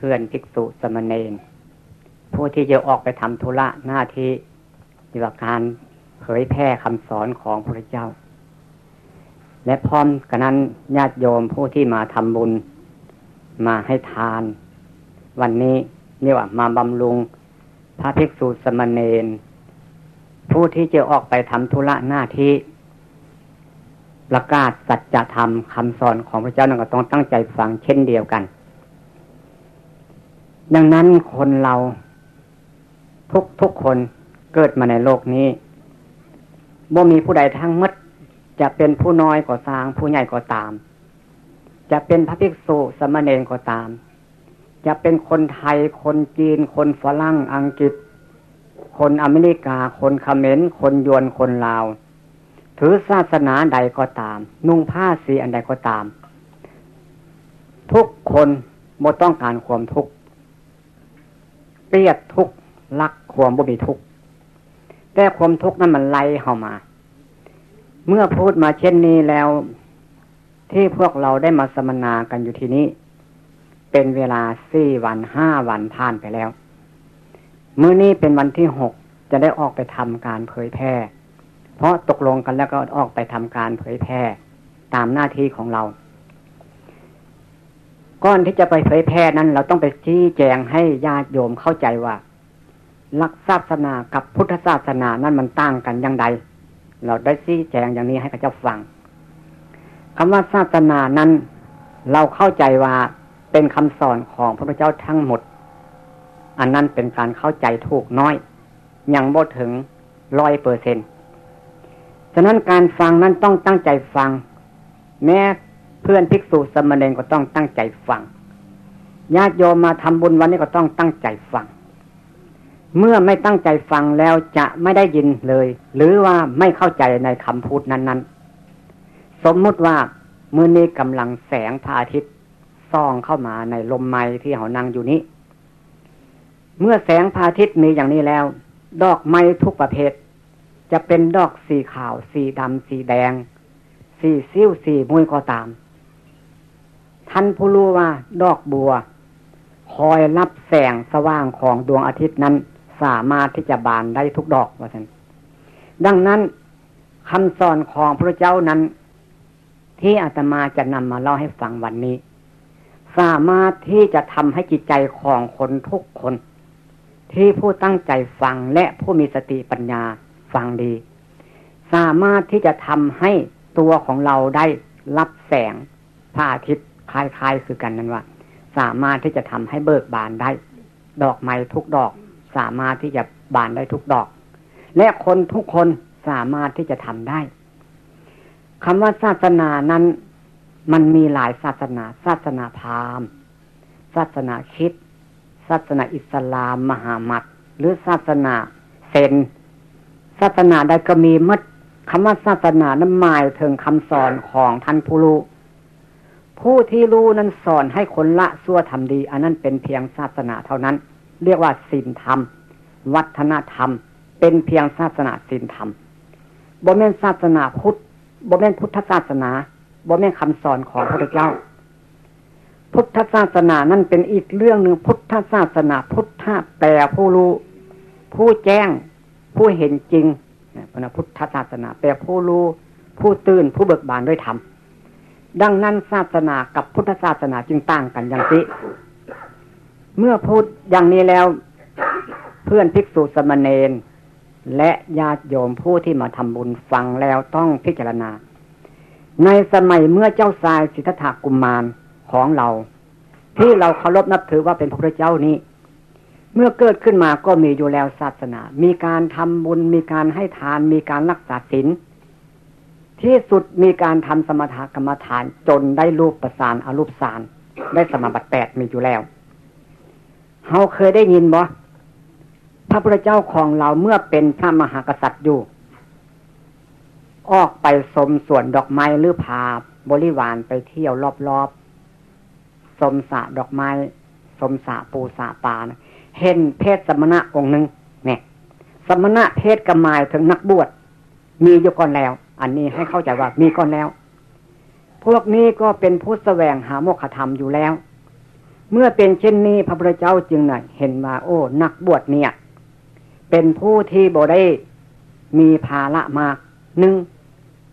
พื่อนภิกษุสมณเณรผู้ที่จะออกไปทำธุระหน้าที่เกี่ยวกับการเผยแพร่คำสอนของพระเจ้า และพร้อมกันนั้นญาติโยมผู้ที่มาทำบุญมาให้ทาน วันนี้นี่ว่ามาบำรุงพระภิกษุสมณเณรผู้ที่จะออกไปทำธุระหน้าที่ประกาศสัจธรรมคำสอนของพระเจ้านั่นก็ต้องตั้งใจฟังเช่นเดียวกัน ดังนั้นคนเรา ทุกทุกคนเกิดมาในโลกนี้บ่มีผู้ใดทั้งมด จะเป็นผู้น้อยก็สร้างผู้ใหญ่ก็ตาม จะเป็นพระภิกษุสมณเณรก็ตาม จะเป็นคนไทยคนจีน คนฝรั่งอังกฤษ คนอเมริกา คนคาเมรคนยวนคนลาว ถือศาสนาใดก็ตาม นุ่งผ้าสีอันใดก็ตาม ทุกคนหมดต้องการความทุกข์ เปียดทุกข์รักความบ่มีทุกข์แต่ความทุกข์นั้นมันไล่เข้ามา เมื่อพูดมาเช่นนี้แล้ว ที่พวกเราได้มาสมนากันอยู่ที่นี้ เป็นเวลาสี่วันห้าวันผ่านไปแล้วเมื่อนี้เป็นวันที่หกจะได้ออกไปทำการเผยแพร่ เพราะตกลงกันแล้วก็ออกไปทำการเผยแพร่ตามหน้าที่ของเรา ก่อนที่จะไปเผยแพร่นั้น เราต้องไปชี้แจงให้ญาติโยมเข้าใจว่าหลักศาสนากับพุทธศาสนานั้นมันต่างกันอย่างใด เราได้ชี้แจงอย่างนี้ให้พระเจ้าฟังคำว่าศาสนานั้น เราเข้าใจว่าเป็นคำสอนของพระพุทธเจ้าทั้งหมด อันนั้นเป็นการเข้าใจถูกน้อย ยังบ่ถึงร้อยเปอร์เซ็นฉะนั้นการฟังนั้นต้องตั้งใจฟัง แม้ เพื่อนภิกษุสมณเณรก็ต้องตั้งใจฟังญาติโยมมาทำบุญวันนี้ก็ต้องตั้งใจฟัง เมื่อไม่ตั้งใจฟังแล้วจะไม่ได้ยินเลย หรือว่าไม่เข้าใจในคำพูดนั้น ๆ สมมุติว่ามื่อนี้กำลังแสงพระอาทิตย์ส่องเข้ามาในลมไม้ที่เขานั่งอยู่นี้ เมื่อแสงพระอาทิตย์มีอย่างนี้แล้ว ดอกไม้ทุกประเภท จะเป็นดอกสีขาว สีดำสีแดง สีซิ้วสีมุ้ยก็ตาม ท่านผู้รู้ว่า ดอกบัว คอยรับแสงสว่างของดวงอาทิตย์นั้น สามารถที่จะบานได้ทุกดอกว่าท่านดังนั้นคำสอนของพระเจ้านั้น ที่อาตมาจะนำมาเล่าให้ฟังวันนี้ สามารถที่จะทำให้จิตใจของคนทุกคน ที่ผู้ตั้งใจฟังและผู้มีสติปัญญาฟังดี สามารถที่จะทำให้ตัวของเราได้รับแสงพระอาทิตย์ คล้ายๆคือกันนั้นว่า สามารถที่จะทำให้เบิกบานได้ ดอกไม้ทุกดอก สามารถที่จะบานได้ทุกดอก และคนทุกคนสามารถที่จะทำได้คำว่าศาสนานั้น มันมีหลายศาสนา ศาสนาพราหมณ์ศาสนาคิดศาสนาอิสลาม มหามัดหรือศาสนาเซนศาสนาใดก็มีมัดคำว่าศาสนานั้นหมายถึงคำสอนของท่านผู้รู้ ผู้ที่รู้นั้นสอนให้คนละสั่วทำดี อันนั้นเป็นเพียงศาสนาเท่านั้น เรียกว่าศีลธรรม วัฒนธรรม เป็นเพียงศาสนาศีลธรรมบ่แม่นศาสนาพุทธบ่แม่นพุทธศาสนาบ่แม่นคำสอนของพระเจ้า พุทธศาสนานั่นเป็นอีกเรื่องหนึ่งพุทธศาสนา พุทธะแปลผู้รู้ ผู้แจ้ง ผู้เห็นจริงพระพุทธศาสนา แปลผู้รู้ ผู้ตื่นผู้เบิกบานด้วยธรรม ดังนั้นศาสนากับพุทธศาสนาจึงต่างกันอย่างนี้เมื่อพูดอย่างนี้แล้ว เพื่อนภิกษุสมณเณรและญาติโยมผู้ที่มาทำบุญฟังแล้วต้องพิจารณา ในสมัยเมื่อเจ้าชายสิทธัตถกุมมารของเรา ที่เราเคารพนับถือว่าเป็นพระเจ้านี้ เมื่อเกิดขึ้นมาก็มีอยู่แล้วศาสนา มีการทำบุญมีการให้ทานมีการรักษาศีล ที่สุดมีการทำสมถกรรมฐานจนได้รูปประสานอารูปสารได้สมบัติแปดมีอยู่แล้วเราเคยได้ยินบ่พระพุทธเจ้าของเราเมื่อเป็นพระมหากษัตริย์อยู่ ออกไปสมส่วนดอกไม้หรือพาบริวารไปเที่ยวรอบๆสมสะดอกไม้ สมสะปูสะปานะเห็นเพศสมณะองค์หนึ่งเนี่ย สมณะเพศกระมายถึงนักบวชมีอยู่ก่อนแล้ว อันนี้ให้เข้าใจว่ามีก่อนแล้ว พวกนี้ก็เป็นผู้แสวงหาโมฆะธรรมอยู่แล้ว เมื่อเป็นเช่นนี้พระพุทธเจ้าจึงน่ะเห็นว่าโอ้ นักบวชเนี่ย เป็นผู้ที่บ่ได้มีภาระมากหนึ่ง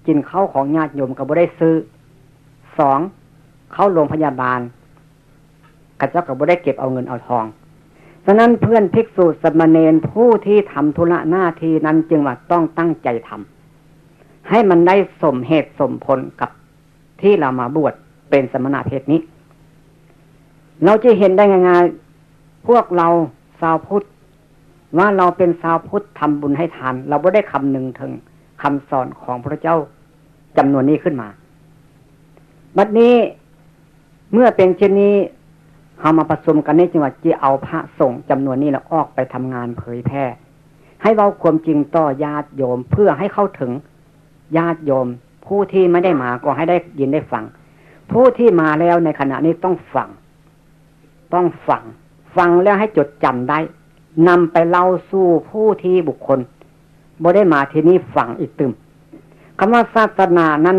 กินข้าวของญาติโยมก็บ่ได้ซื้อสองเข้าโรงพยาบาลกระเจ้าก็บ่ได้เก็บเอาเงินเอาทองฉะนั้นเพื่อนภิกษุสมณเณรผู้ที่ทำธุระหน้าที่นั้นจึงว่าต้องตั้งใจทำ ให้มันได้สมเหตุสมผลกับที่เรามาบวชเป็นสมณะเพศนี้ เราจะเห็นได้ง่ายๆพวกเราชาวพุทธว่าเราเป็นชาวพุทธทำบุญให้ทาน เราไม่ได้คำหนึ่งถึงคำสอนของพระเจ้าจำนวนนี้ขึ้นมาบัดนี้เมื่อเป็นเช่นนี้เอามาผสมกันในจังหวัดจีเอาพระส่งจำนวนนี้แล้วออกไปทำงานเผยแพร่ ให้เราความจริงต่อญาติโยมเพื่อให้เข้าถึง ญาติโยม ผู้ที่ไม่ได้มาก็ให้ได้ยินได้ฟัง ผู้ที่มาแล้วในขณะนี้ต้องฟัง ต้องฟัง ฟังแล้วให้จดจำได้นำไปเล่าสู่ผู้ที่บุคคลบ่ได้มาที่นี่ฟังอีกตึมคำว่าศาสนานั้น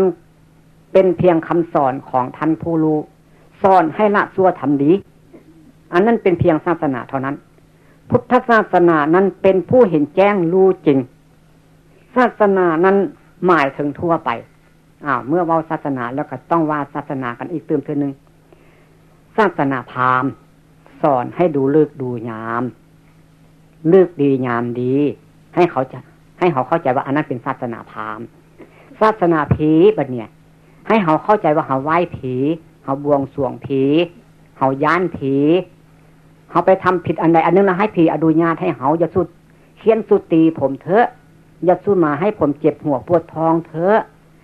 เป็นเพียงคำสอนของท่านผู้รู้สอนให้ละชั่วทำดี อันนั้นเป็นเพียงศาสนาเท่านั้น พุทธศาสนานั้นเป็นผู้เห็นแจ้งรู้จริง ศาสนานั้น หมายถึงทั่วไปอ้าวเมื่อว่าศาสนาแล้วก็ต้องว่าศาสนากันอีกเตื่มเทือนึงศาสนาพราหมณ์สอนให้ดูเลือกดูยาม เลือกดียามดี ให้เขาจะ ให้เขาเข้าใจว่าอันนั้นเป็นศาสนาพราหมณ์ศาสนาผีบัดเนี่ย ให้เขาเข้าใจว่าเขาไหว้ผีเขาบวงสวงผีเขาย่านผีเขาไปทำผิดอันใดอันนึงแล้วให้ผีอดุญาตให้เขาอย่าสุดเคียนสุดตีผมเถอะ อย่าสู้มาให้ผมเจ็บหัวปวดท้องเถอะ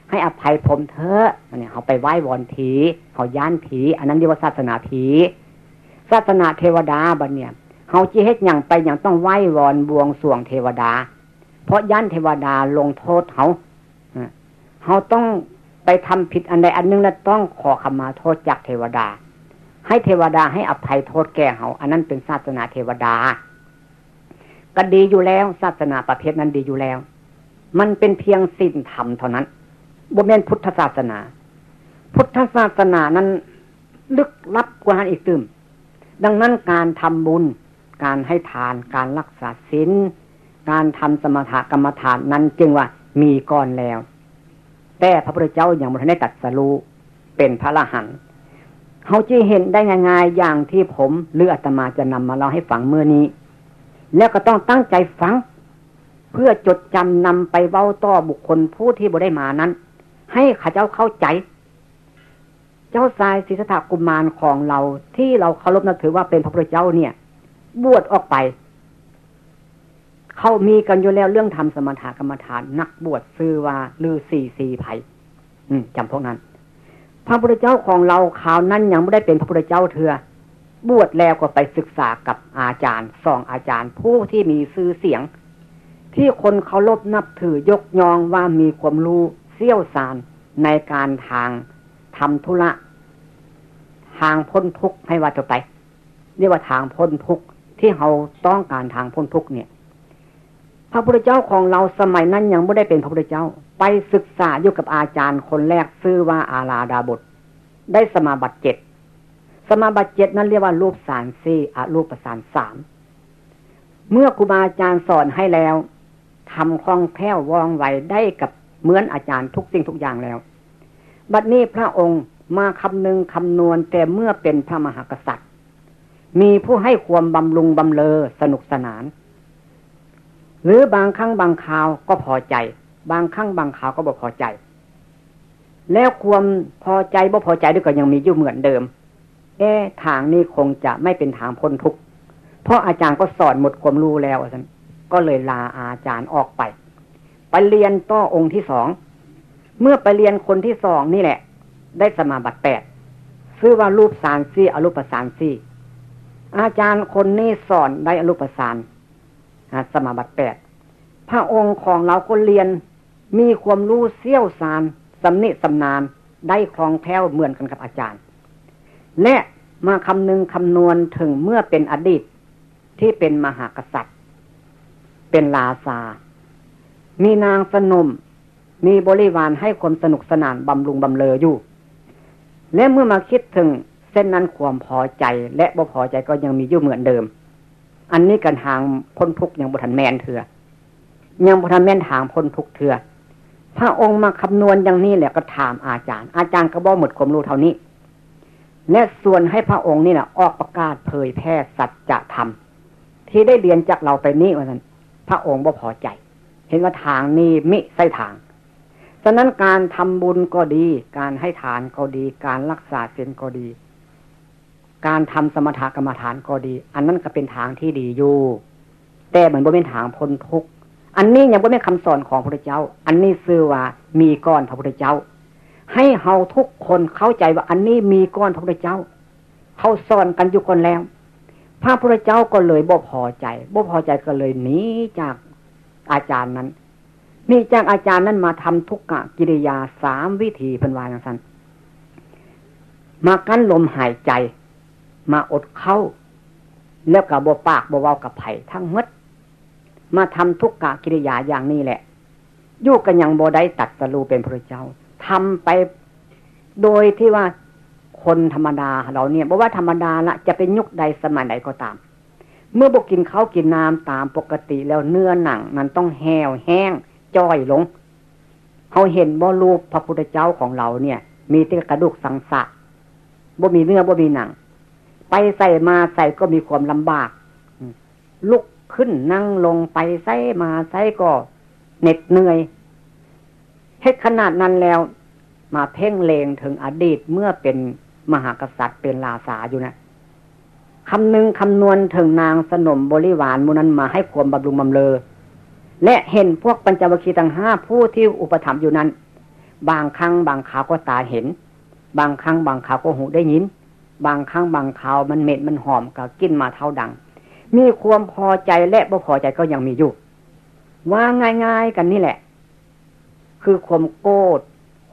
ให้อภัยผมเถอะเนี่ยเขาไปไหว้วอนผีเขาย่านผี อันนั้นเรียกว่าศาสนาผีศาสนาเทวดาบัดเนี่ยเขาจีเฮ็ดอย่างไปอย่างต้องไหว้วอนบวงสวงเทวดา เพราะย่านเทวดาลงโทษเขาเขาต้องไปทำผิดอันใดอันนึงแล้วต้องขอขมาโทษจากเทวดา ให้เทวดาให้อภัยโทษแก่เขาอันนั้นเป็นศาสนาเทวดา ก็ดีอยู่แล้วศาสนาประเภทนั้นดีอยู่แล้ว มันเป็นเพียงสิ้นธรรมเท่านั้นบ่แม่นพุทธศาสนา พุทธศาสนานั้นลึกลับกว่านั้นอีกตึมดังนั้นการทำบุญ การให้ทาน การรักษาศีล การทำสมถกรรมฐานนั้นจึงว่ามีก่อนแล้ว แต่พระพุทธเจ้าอย่างบุทได้ตัดสรู้เป็นพระละหันเขาจะเห็นได้ง่ายๆอย่างที่ผมหรืออาตมาจะนำมาเล่าให้ฟังเมื่อนี้ แล้วก็ต้องตั้งใจฟัง เพื่อจดจำนำไปเว้าต่อบุคคลผู้ที่บุได้มานั้น ให้ข้าเจ้าเข้าใจ เจ้าสายศิสถากุมารของเราที่เราเคารพนับถือว่าเป็นพระพุทธเจ้าเนี่ย บวชออกไปเขามีกันอยู่แล้วเรื่องทำสมถะกรรมฐาน นักบวชซื้อว่าลือสี่สี่ไผ่จำพวกนั้น พระพุทธเจ้าของเราข่าวนั้นยังไม่ได้เป็นพระพุทธเจ้าเถือ บวชแล้วก็ไปศึกษากับอาจารย์สองอาจารย์ผู้ที่มีซื่อเสียง ที่คนเคารพนับถือยกยองว่ามีความรู้เซี่ยวสารในการทางทำธุระ ทางพ้นทุกข์ให้ว่าจะไปเรียกว่าทางพ้นทุกข์ที่เราต้องการทางพ้นทุกข์เนี่ย พระพุทธเจ้าของเราสมัยนั้นยังไม่ได้เป็นพระพุทธเจ้า ไปศึกษาอยู่กับอาจารย์คนแรกชื่อว่าอาลาดาบท ได้สมาบัติเจ็ด สมาบัติเจ็ดนั้นเรียกว่ารูปสารสี่อรูปประสานสามเมื่อครูบาอาจารย์สอนให้แล้วทำคล่องแคล่วว่องไวได้กับเหมือนอาจารย์ทุกสิ่งทุกอย่างแล้ว บัดนี้พระองค์มาคำนึงคำนวณแต่เมื่อเป็นพระมหากษัตริย์ มีผู้ให้ความบำรุงบำเลอสนุกสนาน หรือบางครั้งบางคราวก็พอใจ บางครั้งบางคราวก็บ่พอใจ แล้วความพอใจบ่พอใจด้วยก็ยังมีอยู่เหมือนเดิม เอ๊ทางนี้คงจะไม่เป็นทางพ้นทุกข์เพราะอาจารย์ก็สอนหมดความรู้แล้วท่านก็เลยลาอาจารย์ออกไป ไปเรียนต่อองค์ที่สอง เมื่อไปเรียนคนที่สองนี่แหละ ได้สมาบัติแปดซื้อว่ารูปสารซี่อรูปสารซี่อาจารย์คนนี้สอนได้อรูปสารสมาบัติแปดพระองค์ของเราก็เรียนมีความรู้เซี่ยวสารสำนิสำนานได้คลองแคล่วเหมือนกันกับอาจารย์ และมาคำนึงคำนวณถึงเมื่อเป็นอดีตที่เป็นมหากษัตริย์ เป็นลาซา มีนางสนม มีบริวารให้ความสนุกสนานบำรุงบำเลออยู่ และเมื่อมาคิดถึงเส้นนั้นความพอใจ และบ่พอใจก็ยังมีอยู่เหมือนเดิม อันนี้กันทางพ้นทุกยังบุทันแมนเถื่อยังบุทันแมนทางพ้นทุกเถื่อพระองค์มาคำนวณอย่างนี้แหละก็ถามอาจารย์ อาจารย์ก็บอกหมดความรู้เท่านี้ และส่วนให้พระองค์นี่แหละออกประกาศเผยแพร่สัจธรรมที่ได้เรียนจากเราไปนี้ว่านั้น พระองค์บ่พอใจ เห็นว่าทางนี้มิใช่ทางฉะนั้นการทำบุญก็ดี การให้ทานก็ดี การรักษาศีลก็ดี การทำสมถกรรมฐานก็ดี อันนั้นก็เป็นทางที่ดีอยู่ แต่เหมือนบ่เป็นทางพ้นทุกข์อันนี้ยังบ่เป็นคำสอนของพระพุทธเจ้า อันนี้ซื่อว่ามีก้อนพระพุทธเจ้า ให้เฮาทุกคนเข้าใจว่าอันนี้มีก้อนพระพุทธเจ้า เขาสอนกันอยู่คนแล้ว พระพุทธเจ้าก็เลยบ่พอใจบ่พอใจก็เลยหนีจากอาจารย์นั้นนี่จากอาจารย์นั้นมาทำทุกกะกิริยาสามวิธีเป็นวาอย่างนั้นมากั้นลมหายใจ มาอดเข้า แล้วกับบปากบเว้ากับไผ่ทั้งมด มาทำทุกกะกิริยาอย่างนี้แหละยุกันยังโบได้ตัดสรูเป็นพระเจ้า ทำไปโดยที่ว่าคนธรรมดาเราเนี่ยบอกว่าธรรมดาละจะเป็นยุคใดสมัยไหนก็ตาม เมื่อบกินเขาวกินน้ำตามปกติแล้วเนื้อหนังมันต้องแห้วแห้งจ้อยลงเขาเห็นบ่รูปพระพุทธเจ้าของเราเนี่ย มีแต่กระดูกสังสะบ่มีเนื้อบ่มีหนัง ไปใส่มาใส่ก็มีความลำบากลุกขึ้นนั่งลงไปใส่มาใส่ก็เหน็ดเหนื่อย เฮ็ดขนาดนั้นแล้วมาเพ่งเลงถึงอดีตเมื่อเป็นมหากษัตริย์เป็นลาสาอยู่นะคำหนึ่งคำนวณถึงนางสนมบริวารมูนั้นมาให้ความบำรุงบำเลอและเห็นพวกปัญจวัคคีย์ทั้งห้าผู้ที่อุปถัมภ์อยู่นั้น บางครั้งบางขาวก็ตาเห็น บางครั้งบางขาวก็หูได้ยิน บางครั้งบางขาวมันเหม็ดมันหอมก็กินมาเท่าดัง มีความพอใจและบ่พอใจก็ยังมีอยู่ ว่าง่าย ๆ กันนี่แหละ คือความโกรธ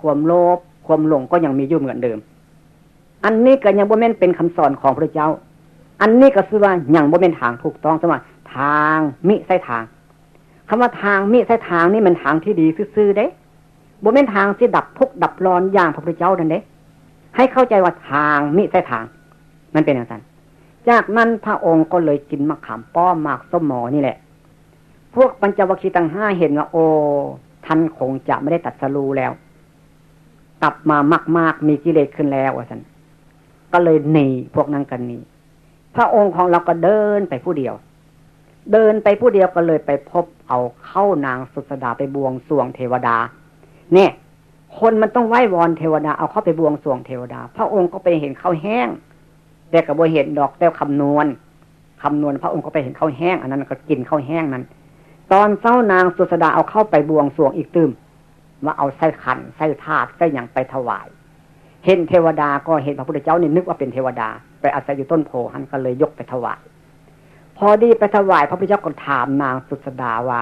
ความโลภความหลงก็ยังมีอยู่เหมือนเดิม อันนี้ก็ยังบ่แม่นเป็นคำสอนของพระเจ้า อันนี้ก็คือว่ายังบ่แม่นทางถูกต้องสมัยทางมิใช่ทางคำว่าทางมิใช่ทางนี่มันทางที่ดีซื่อๆเด้บ่เป็นทางที่ดับทุกดับร้อนอย่างพระพุทธเจ้านั่นเด้ ให้เข้าใจว่าทางมิใช่ทาง มันเป็นอย่างนั้นจากนั้นพระองค์ก็เลยกินมะขามป้อมมากส้มหมอนี่แหละ พวกปัญจวัคคีย์ตั้งห้าเห็นว่าโอ ท่านคงจะไม่ได้ตัดสรูแล้ว กลับมามาก ๆ มีกิเลสขึ้นแล้วว่าสันก็เลยหนีพวกนั้นกันนี้พระองค์ของเราก็เดินไปผู้เดียว เดินไปผู้เดียวก็เลยไปพบเอาเข้านางสุสดาไปบวงสวงเทวดา เนี่ย คนมันต้องไหว้วอนเทวดาเอาเข้าไปบวงสวงเทวดา พระองค์ก็ไปเห็นข้าวแห้ง แต่กับบเห็นดอกแต่คำนวณคำนวณ พระองค์ก็ไปเห็นข้าวแห้ง อันนั้นก็กินข้าวแห้งนั้น ตอนเศร้านางสุสดาเอาเข้าไปบวงสวงอีกตืมว่าเอาไส้ขันไส้ธาตุไส้อย่างไปถวาย เห็นเทวดาก็เห็นพระพุทธเจ้านี่นึกว่าเป็นเทวดา ไปอาศัยอยู่ต้นโพหันก็เลยยกไปถวาย พอดีไปถวายพระพุทธเจ้าก็ถามนางสุสดาว่า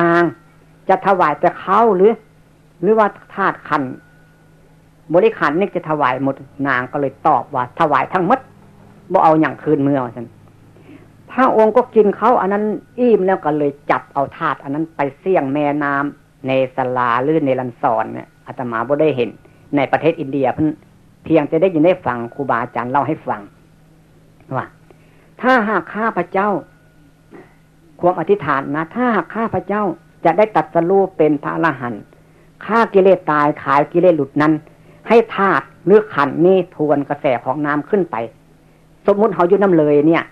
นางจะถวายแต่เขาหรือ หรือว่าธาตุขันบริขันนี่จะถวายหมดนางก็เลยตอบว่าถวายทั้งหมดบ่เอาอย่างคืนเมื่อฉัน พระองค์ก็กินเขาอันนั้นอิ่มแล้วก็เลยจับเอาธาตุอันนั้นไปเสี่ยงแม่น้ำในสลาหรือในลันซอนเนี่ยอาตมาบ่ได้เห็น ในประเทศอินเดียเพิ่นเพียงจะได้ยินได้ฟังครูบาอาจารย์เล่าให้ฟังว่าถ้าหากข้าพระเจ้า ความอธิษฐานนะ ถ้าหากข้าพระเจ้าจะได้ตัดสรูปเป็นพระอรหันต์ฆ่ากิเลสตายขายกิเลสหลุดนั้น ให้ธาตุหรือขันนี้ทวนกระแสของน้ำขึ้นไป สมมุติเขาอยู่น้ำเลยเนี่ย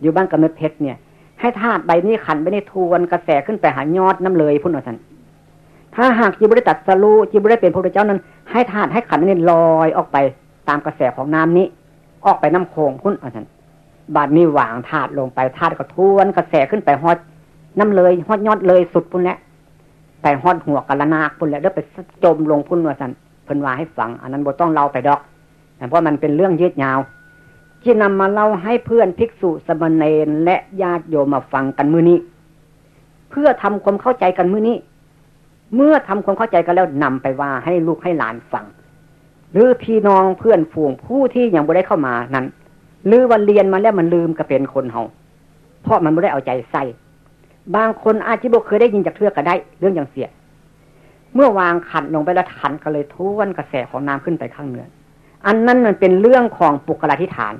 อยู่บ้านกำเนิดเพชรเนี่ย ให้ธาตุใบนี้ขันไปในทวนกระแสขึ้นไปหายอดน้ำเลยพุ่นเอาสันถ้าหากจีบริตัดสรู้จีบริเป็นพระเจ้านั้น ให้ธาตุให้ขันนี้ลอยออกไปตามกระแสของน้ำนี้ ออกไปน้ำโคงพุ่นเอาสันบาดนี้วางธาตุลงไปธาตุก็ทวนกระแสขึ้นไปฮอดน้ำเลยฮอดยอดเลยสุดพุ่นแหละไปฮอดหัวกะละนาพุ่นแหละแล้วไปจมลงพุ่นว่าสันเพิ่นว่าให้ฟัง อันนั้นบ่ต้องเล่าไปดอกเพราะมันเป็นเรื่องยืดยาว ที่นำมาเล่าให้เพื่อนภิกษุสมณเณรและญาติโยมมาฟังกันมื้อนี้ เพื่อทำความเข้าใจกันมื้อนี้ เมื่อทำความเข้าใจกันแล้วนำไปว่าให้ลูกให้หลานฟัง หรือพี่น้องเพื่อนฝูงผู้ที่ยังไม่ได้เข้ามานั้น หรือว่าเรียนมาแล้วมันลืมก็เป็นคนเฮาเพราะมันไม่ได้เอาใจใส่ บางคนอาจจะบอกเคยได้ยินจากเทือกก็ได้ เรื่องอย่างเสีย เมื่อวางขันลงไปแล้วขันก็เลยทวนกระแสของน้ำขึ้นไปข้างเหนืออันนั้นมันเป็นเรื่องของปุกลาธิฐาน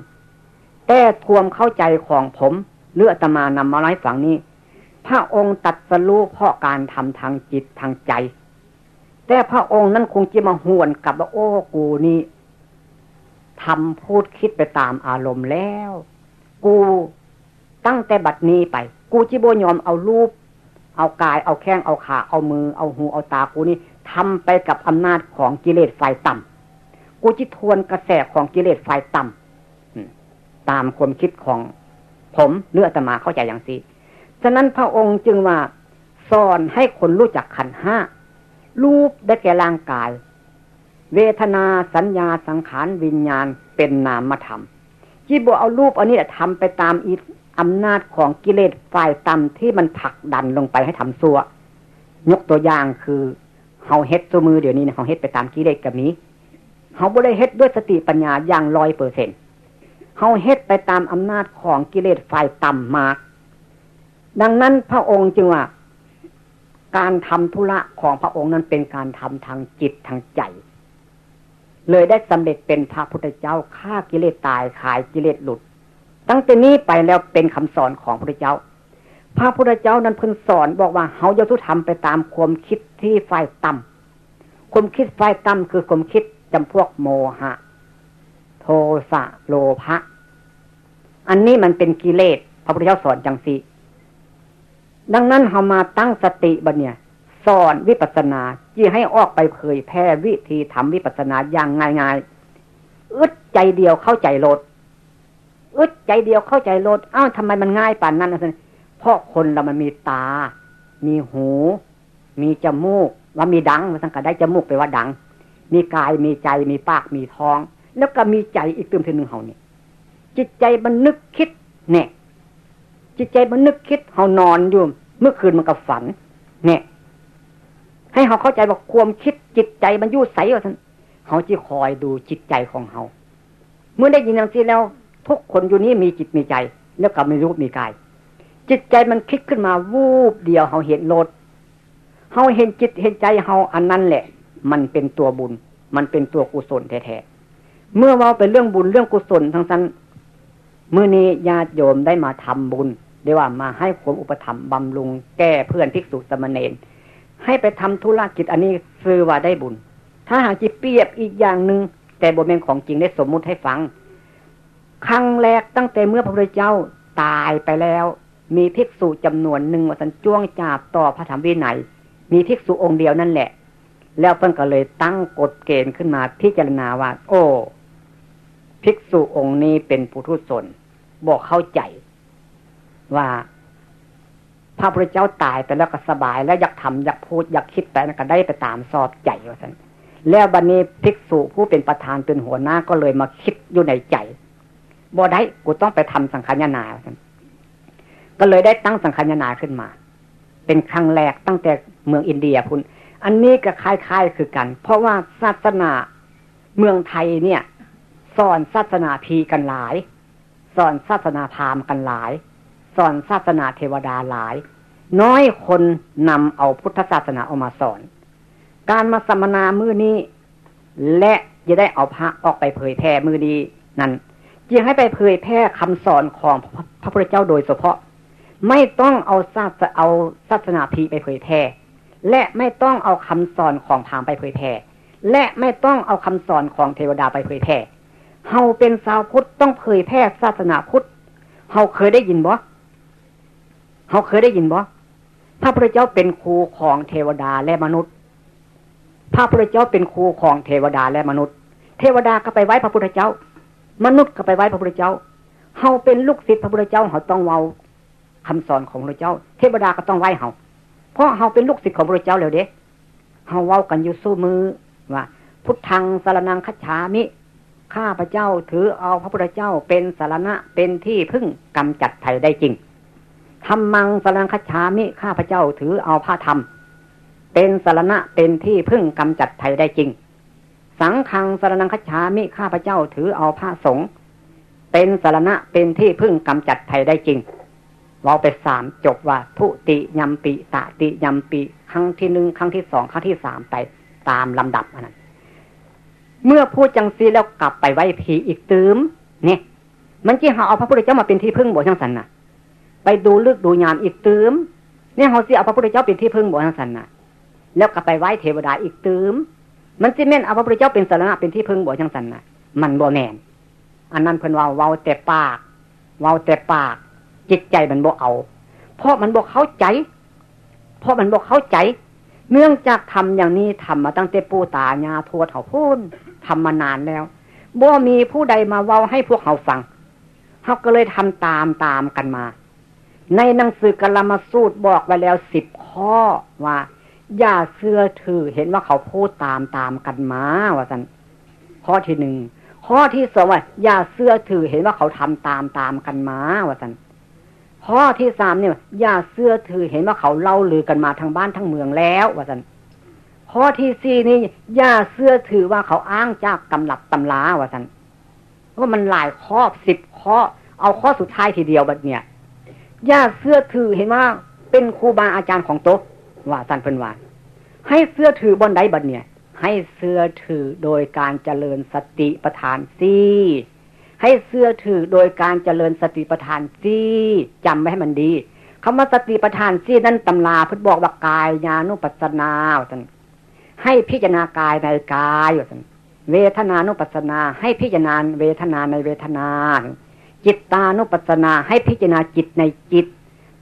แต่ทวมเข้าใจของผมเลือตมานำมาให้ฝังนี้ พระองค์ตัดสรู้เพราะการทำทางจิตทางใจ แต่พระองค์นั้นคงจะมาหวนกับว่าโอ้กูนี่ทำพูดคิดไปตามอารมณ์แล้ว กูตั้งแต่บัดนี้ไป กูจิโบยอมเอารูป เอากายเอาแข้งเอาขาเอามือ เอาหูเอาตากูนี่ทำไปกับอำนาจของกิเลสไฟต่ำกูจิทวนกระแสของกิเลสไฟต่ำ ตามความคิดของผมเลือตมาเข้าใจอย่างนี้ฉะนั้นพระองค์จึงว่าสอนให้คนรู้จักขันห้ารูปได้แก่ร่างกาย เวทนาสัญญาสังขารวิญญาณเป็นนามธรรมจีบเอารูปอันนี้ทำไปตามอีอำนาจของกิเลสฝ่ายต่ำที่มันผลักดันลงไปให้ทำซัวยกตัวอย่างคือเฮาเฮ็ดตัวมือเดี๋ยวนี้เฮาเฮ็ดไปตามกิเลสกับนี้เฮาบ่ได้เฮ็ดด้วยสติปัญญาอย่างร้อยเปอร์เซ็น เฮาเฮ็ดไปตามอำนาจของกิเลสฝ่ายต่ำมาก ดังนั้นพระองค์จึงว่า การทำธุระของพระองค์นั้นเป็นการทำทางจิตทางใจ เลยได้สำเร็จเป็นพระพุทธเจ้าฆ่ากิเลสตายขายกิเลสหลุด ตั้งแต่นี้ไปแล้วเป็นคำสอนของพระเจ้า พระพุทธเจ้านั้นเพิ่นสอนบอกว่าเฮาจะทุทำไปตามความคิดที่ฝ่ายต่ำความคิดฝ่ายต่ำคือความคิดจำพวกโมหะ ทสะโลภะอันนี้มันเป็นกิเลสพระพุทธเจ้าสอนจังสีดังนั้นเฮามาตั้งสติบัเนี่ยสอนวิปัสนาที่ให้ออกไปเผยแพร่วิธีทำวิปัสนาอย่างง่ายๆอึดใจเดียวเข้าใจโลดอึดใจเดียวเข้าใจโลดอ้าวทำไมมันง่ายป่านนั้นนะเพราะคนเรามันมีตา มีหู มีจมูกว่ามีดังมันสังกัดได้จมูกไปว่าดัง มีกายมีใจมีปากมีท้อง แล้วก็มีใจอีกเตื่มทีหนึ่งเขานี่จิตใจมันนึกคิดเนี่ยจิตใจมันนึกคิดเขานอนอยู่ เมื่อคืนมันก็ฝัน เนี่ย ให้เขาเข้าใจว่าความคิดจิตใจมันยุ่ใสว่าท่านเขาจะคอยดูจิตใจของเขาเมื่อได้ยินอย่างนี้แล้ว ทุกคนอยู่นี้มีจิตมีใจ แล้วก็มีรูปมีกาย จิตใจมันคิดขึ้นมาวูบเดียวเขาเห็นโลดเขาเห็นจิตเห็นใจเขาอันนั้นแหละ มันเป็นตัวบุญ มันเป็นตัวกุศลแท้ๆ เมื่อว่าเป็นเรื่องบุญเรื่องกุศลทั้งนั้นเมื่อนี้ญาติโยมได้มาทำบุญเรียกว่ามาให้ความอุปถัมภ์บำรุงแก้เพื่อนภิกษุสมณเณรให้ไปทำธุรกิจอันนี้ซื้อว่าได้บุญ ถ้าหากจิตเปรียบอีกอย่างหนึ่งแต่บนเป็นของจริงได้สมมุติให้ฟัง ครั้งแรกตั้งแต่เมื่อพระพุทธเจ้าตายไปแล้ว มีภิกษุจำนวนหนึ่งว่าสันจ้วงจาบต่อพระธรรมวินัยมีภิกษุองค์เดียวนั่นแหละ แล้วเพิ่นก็เลยตั้งกฎเกณฑ์ขึ้นมาพิจารณาว่า โอ้ ภิกษุองค์นี้เป็นปุถุชนบอกเข้าใจ ว่าพระพุทธเจ้าตายไปแล้วก็สบาย แล้วอยากทำอยากพูดอยากคิดไปก็ได้ไปตามสอบใจว่าสันแล้วบัดนนี้ภิกษุผู้เป็นประธานเป็นหัวหน้าก็เลยมาคิดอยู่ในใจบ่ได้กูต้องไปทำสังขารนาว่าสันก็เลยได้ตั้งสังขารนาขึ้นมา เป็นครั้งแรกตั้งแต่เมืองอินเดียพุ่นอันนี้ก็คล้ายๆคือกัน เพราะว่าศาสนาเมืองไทยเนี่ย สอนศาสนาพีกันหลาย สอนศาสนาพราหมณ์กันหลาย สอนศาสนาเทวดาหลาย น้อยคนนำเอาพุทธศาสนาออกมาสอน การมาสัมมนามือนี้ และจะได้เอาพระออกไปเผยแพร่มือดีนั้นจึงให้ไปเผยแพร่คำสอนของพระพุทธเจ้าโดยเฉพาะ ไม่ต้องเอาศาสเอาศาสนาพีไปเผยแพร่และไม่ต้องเอาคำสอนของพามไปเผยแพร่และไม่ต้องเอาคำสอนของเทวดาไปเผยแพร่ เฮาเป็นสาวพุทธต้องเผยแพร่ศาสนาพุทธเฮาเคยได้ยินบ่เฮาเคยได้ยินบ่พระพุทธเจ้าเป็นครูของเทวดาและมนุษย์ พระพุทธเจ้าเป็นครูของเทวดาและมนุษย์ เทวดาก็ไปไหว้พระพุทธเจ้า มนุษย์ก็ไปไหว้พระพุทธเจ้า เฮาเป็นลูกศิษย์พระพุทธเจ้าเขาต้องเว้าคำสอนของพระเจ้า เทวดาก็ต้องไหว้เฮา เพราะเฮาเป็นลูกศิษย์ของพระเจ้าแล้วเด้เฮาเว้ากันอยู่สู้มือว่าพุทธังสารนังคัจฉามิ ข้าพระเจ้าถือเอาพระพุทธเจ้าเป็นสารณะเป็นที่พึ่งกำจัดไถ่ได้จริงธรรมังสารังคัจฉามิข้าพระเจ้าถือเอาพระธรรม เป็นสารณะเป็นที่พึ่งกำจัดไถ่ได้จริง สังขังสารนังคัจฉามิข้าพระเจ้าถือเอาพระสงฆ์เป็นสารณะเป็นที่พึ่งกำจัดภัยได้จริงเราไปสามจบว่าทุติยมปีตติยมปีครั้งที่หนึ่งครั้งที่สองครั้งที่สามไปตามลำดับอันนั้น เมื่อพูดจังซีแล้วกลับไปไว้ผีอีกตืมเนี่ยมันจีหาเอาพระพุทธเจ้ามาเป็นที่พึ่งบ่ช่างสันน่ะ ไปดูลึกดูยามอีกตืมเนี่ยเขาสิเอาพระพุทธเจ้าเป็นที่พึ่งบ่ช่างสันน่ะ แล้วกลับไปไหว้เทวดาอีกตืมมันจิแม่นเอาพระพุทธเจ้าเป็นสารณะเป็นที่พึ่งบ่ช่างสันน่ะ มันบ่แมนอันนั้นเพิ่นว่าเว้าแต่ปาก เว้าแต่ปาก จิตใจมันบ่เอา เพราะมันบ่เข้าใจ เพราะมันบ่เข้าใจ เนื่องจากทำอย่างนี้ทำมาตั้งแต่ปู่ตายาทวดเขาพูน ทำมานานแล้วบ่มีผู้ใดมาเว้าให้พวกเขาฟังเขาก็เลยทำตามตามกันมา ในหนังสือกลมาสูตรบอกไว้แล้วสิบข้อว่า อย่าเชื่อถือเห็นว่าเขาพูดตามตามกันมาว่าสันข้อที่หนึ่งข้อที่สองว่าอย่าเชื่อถือเห็นว่าเขาทำตามตามกันมาว่าสันข้อที่สามเนี่ยอย่าเชื่อถือเห็นว่าเขาเล่าลือกันมาทางบ้านทั้งเมืองแล้วว่าสัน ข้อที่สี่นี่ย่าเชื่อถือว่าเขาอ้างจากกำลับตำลาว่าสันว่ามันหลายข้อสิบข้อ เอาข้อสุดท้ายทีเดียวแบบเนี้ยย่าเชื่อถือเห็นว่าเป็นครูบาอาจารย์ของโต๊ะว่าสันเพิ่นว่าให้เสื้อถือบนไดบัดเนี่ย ให้เสื้อถือโดยการเจริญสติปัฏฐานซีให้เสื้อถือโดยการเจริญสติปัฏฐานซีจำไว้ให้มันดีคำว่าสติปัฏฐานซีนั่นตำราพุทธบอกว่ากายญาณุปัสสนาท่าน ให้พิจารณากายในกายเวทนานุปัสสนา ให้พิจารณาเวทนาในเวทนา จิตตานุปัสสนา ให้พิจารณาจิตในจิต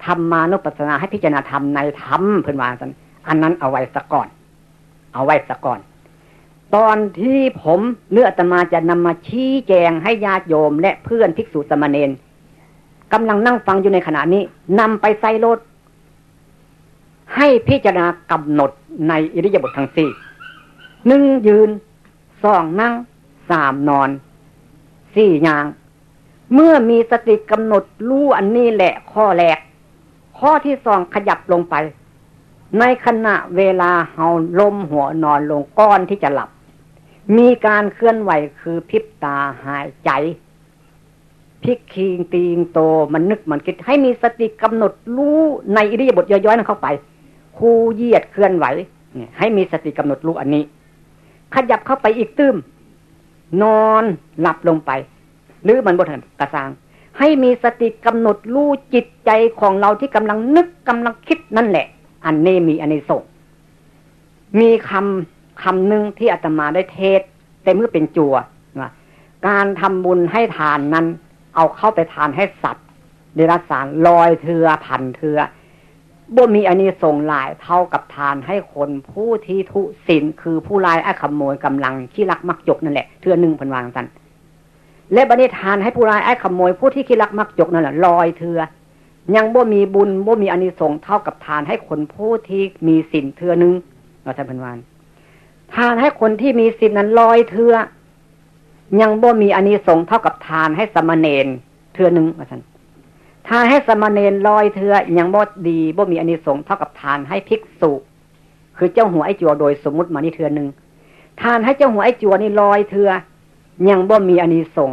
ธรรมานุปัสสนาให้พิจารณาธรรมในธรรมเพื่อนวาสันอันนั้นเอาไว้สะก่อน เอาไว้สะก่อน ตอนที่ผมเลือดตมาจะนำมาชี้แจงให้ญาติโยมและเพื่อนภิกษุสมณเณรกำลังนั่งฟังอยู่ในขณะนี้นำไปใส่รถ ให้พิจารณากำหนดในอิริยาบถทั้งสี่หนึ่งยืนสองนั่งสามนอนสี่ยาง เมื่อมีสติกำหนดรู้อันนี้แหละข้อแรก ข้อที่สองขยับลงไป ในขณะเวลาเฮาล้มหัวนอนลงก้อนที่จะหลับ มีการเคลื่อนไหวคือพิบตาหายใจพิกคิงตีงโตมันนึกมันคิดให้มีสติกำหนดรู้ในอิริยาบถย่อยๆนั้นเข้าไป คูเยียดเคลื่อนไหวเนี่ยให้มีสติกำหนดรู้อันนี้ ขยับเข้าไปอีกตื้ม นอนหลับลงไป หรือมันบนกระซาง ให้มีสติกำหนดรู้จิตใจของเราที่กำลังนึกกำลังคิดนั่นแหละ อันนี้มีอันนี้ส่งมีคำคำหนึ่งที่อาตมาได้เทศแต่เมื่อเป็นจัวว่าการทำบุญให้ทานนั้น เอาเข้าไปทานให้สัตว์เดรัจฉานลอยเถือพันเถือ บ่มีอันนี้ส่งหลายเท่ากับทานให้คนผู้ที่ทุศินคือผู้ลายไอ้ขโมยกำลังขี้รักมักจกนั่นแหละเทือหนึ่งพันวางสันและบันิทานให้ผู้ลายไอ้ขโมยผู้ที่ขี้รักมักจกนั่นแหละลอยเถือยังบ่มีบุญบ่มีอันนี้ส่งเท่ากับทานให้คนผู้ที่มีสินเทือหนึ่งเราท่านพันวานทานให้คนที่มีสินนั้นลอยเถือยังบ่มีอันนี้ส่งเท่ากับทานให้สมณเณรเทือหนึ่งว่าท่าน ทานให้สมณเณรลอยเถื่อยังบ่ดีบ่มีอันนี้สงเท่ากับทานให้ภิกษุคือเจ้าหัวไอจัวโดยสมมุติมานี่เถื่อหนึ่งทานให้เจ้าหัวไอจัวนี่ลอยเถื่อยังบ่มีอันนี้สง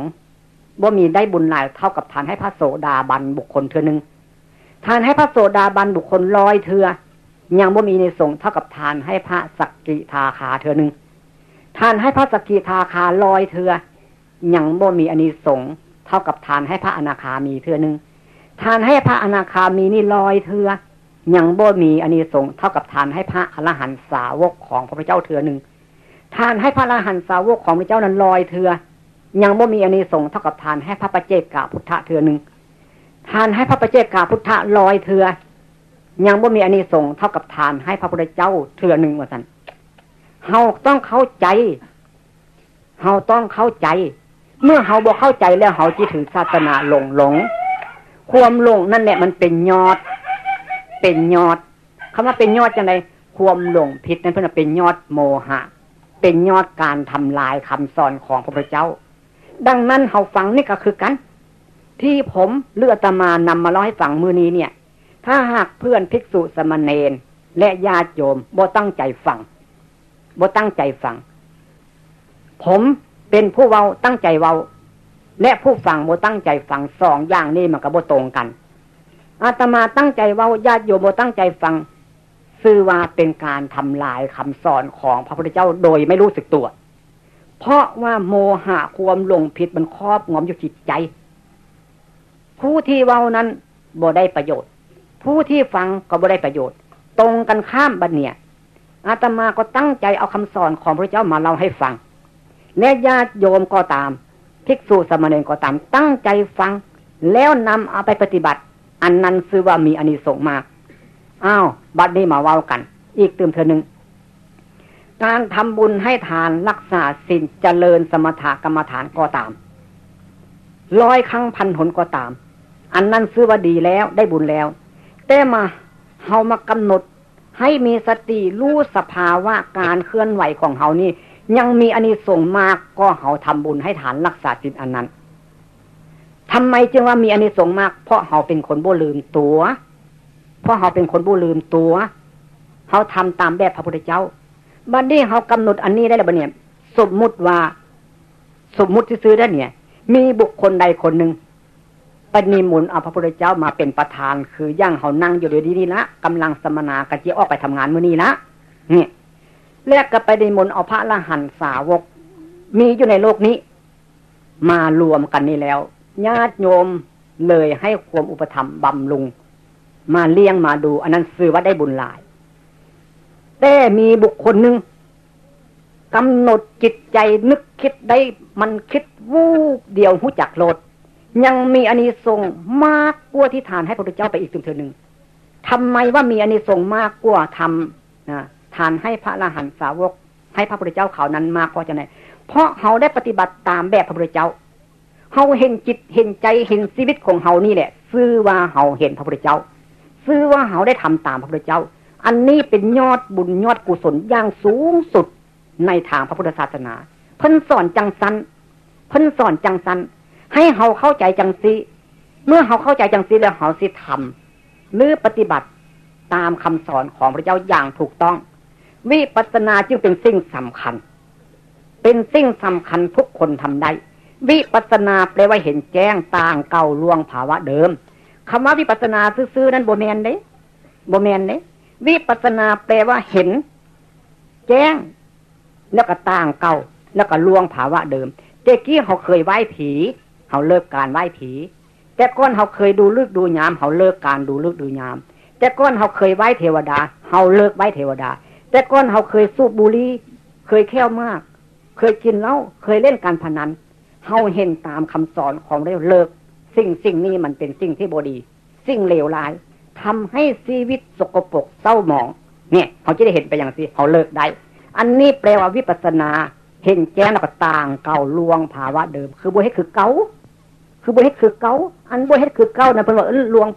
บ่มีได้บุญหลายเท่ากับทานให้พระโสดาบันบุคคลเถื่อหนึ่งทานให้พระโสดาบันบุคคลลอยเถื่อยังบ่มีในสงเท่ากับทานให้พระสักกิทาคาเถื่อหนึ่งทานให้พระสักกิทาคาลอยเถื่อยังบ่มีอันนี้สงเท่ากับทานให้พระอนาคามีเถื่อหนึ่ง ทานให้พระอนาคามีนี่ลอยเถือยังบ่มีอันนี้สงเท่ากับทานให้พระอรหันตสาวกของพระพุทธเจ้าเถือหนึ่งทานให้พระอรหันตสาวกของพระเจ้านั้นลอยเถือยังบ่มีอันนี้สงเท่ากับทานให้พระประเจกาพุทธะเถือหนึ่งทานให้พระประเจกาพุทธะลอยเถือยังบ่มีอันนี้สงเท่ากับทานให้พระพุทธเจ้าเถือหนึ่งว่าสันเฮาต้องเข้าใจเฮาต้องเข้าใจ เมื่อเฮาบอกเข้าใจแล้วเฮาจิถือศาสนาหลงหลง ความหลงนั่นแหละมันเป็นยอด เป็นยอดคำว่าเป็นยอดจังไงความหลงผิดนั้นเพื่อนเป็นยอดโมหะ เป็นยอดการทำลายคำสอนของพระพุทธเจ้า ดังนั้นเขาฟังนี่ก็คือกัน ที่ผมเลือตมานำมาเล่าให้ฟังมือนี้เนี่ย ถ้าหากเพื่อนภิกษุสมณเณรและญาติโยมบ่ตั้งใจฟังบ่ตั้งใจฟัง ผมเป็นผู้เว้าตั้งใจเว้า และผู้ฟังโมตั้งใจฟังสองอย่างนี้มันก็โบตรงกัน อาตมาตั้งใจว่าญาติโยมโมตั้งใจฟังซื่อว่าเป็นการทำลายคำสอนของพระพุทธเจ้าโดยไม่รู้สึกตัว เพราะว่าโมหะความหลงผิดมันครอบงอมอยู่จิตใจ ผู้ที่เว้านั้นบ่ได้ประโยชน์ ผู้ที่ฟังก็บ่ได้ประโยชน์ ตรงกันข้ามบัดเนี่ยอาตมาก็ตั้งใจเอาคำสอนของพระเจ้ามาเล่าให้ฟังและญาติโยมก็ตาม ภิกษุสมณีก็ตามตั้งใจฟัง แล้วนำเอาไปปฏิบัติ อันนั้นซื้อว่ามีอานิสงส์มากอ้าวบัดนี้มาเว้ากัน อีกเตืมเธอหนึ่งการทำบุญให้ทานรักษาสินเจริญสมถกรรมฐานก็ตามร้อยครั้งพันหนก็ตาม อันนั้นซื้อว่าดีแล้วได้บุญแล้ว แต่มาเฮามากำหนดให้มีสติรู้สภาวะการเคลื่อนไหวของเฮานี่ ยังมีอานิสงส์มากก็เฮาทำบุญให้ฐานรักษาสินอันนั้นทำไมจึงว่ามีอานิสงส์มาก เพราะเฮาเป็นคนบ่ลืมตัว เพราะเฮาเป็นคนบ่ลืมตัวเฮาทำตามแบบพระพุทธเจ้าบัดนี้เฮากำหนดอันนี้ได้แล้วบัดเนี่ย สมมุติว่า สมมุติที่ซื้อได้เนี่ย มีบุคคลใดคนหนึ่งปนิมุนเอาพระพุทธเจ้ามาเป็นประธาน คือย่างเขานั่งอยู่เดี๋ยวนี้ละกำลังสมนากะเจีออกไปทำงานเมื่อนี้ละเนี่ย แล้วก็ไปนิมนเอาพระละหันสาวก มีอยู่ในโลกนี้ มารวมกันนี่แล้ว ญาติโยมเลยให้ความอุปถัมภ์บำรุง มาเลี้ยงมาดู อันนั้นซื้อว่าได้บุญหลาย แต่มีบุคคลหนึ่งกำหนดจิตใจนึกคิดได้มันคิดวูบเดียวหูจักโลด ยังมีอานิสงส์มากกว่าที่ทานให้พระพุทธเจ้าไปอีกถึงเธอหนึ่งทำไมว่ามีอานิสงส์มากกว่าทำนะ ทานให้พระอรหันตสาวก ให้พระพุทธเจ้าเขานั้นมากพราะจะไหนเพราะเขาได้ปฏิบัติตามแบบพระพุทธเจ้าเขาเห็นจิตเห็นใจเห็นชีวิตของเขานี่แหละซื่อว่าเขาเห็นพระพุทธเจ้าซื่อว่าเขาได้ทำตามพระพุทธเจ้า อันนี้เป็นยอดบุญยอดกุศลอย่างสูงสุดในทางพระพุทธศาสนา เพิ่นสอนจังสันเพิ่นสอนจังสันให้เขาเข้าใจจังซีเมื่อเขาเข้าใจจังซีแล้วเขาสิทำหรือปฏิบัติตามคำสอนของพระเจ้าอย่างถูกต้อง วิปัสนาจึงเป็นสิ่งสำคัญ เป็นสิ่งสำคัญทุกคนทำได้ วิปัสนาแปลว่าเห็นแจ้งต่างเก่าลวงภาวะเดิมคำว่าวิปัสนาซื่อๆนั้นโบแมนเด้โบแมนเด้วิปัสนาแปลว่าเห็น แจ้ง แล้วก็ต่างเก่า แล้วก็ลวงภาวะเดิมเจ๊กี้เขาเคยไหว้ผีเขาเลิกการไหว้ผี แต่ก้อนเขาเคยดูลึกดูยามเขาเลิกการดูลึกดูยาม แต่ก้อนเขาเคยไหว้เทวดาเขาเลิกไหว้เทวดา แต่ก้อนเขาเคยสูบบุหรี่เคยแค่วมาก เคยกินเหล้าเคยเล่นการพนันเขาเห็นตามคำสอนของเราเลิก สิ่งสิ่งนี้มันเป็นสิ่งที่บดี สิ่งเลวร้ายทำให้ชีวิตสกปรกเศร้าหมอง เนี่ยเขาจะได้เห็นไปอย่างสิเขาเลิกได้ อันนี้แปลว่าวิปัสนา เห็นแจ้งแล้วก็ต่างเก่าลวงภาวะเดิม คือบุให้คือเก่าคือบริเฮ็ดคือเก้าอันบริเฮ็ดคือเก้านะเพิ่อนว่าเออลวง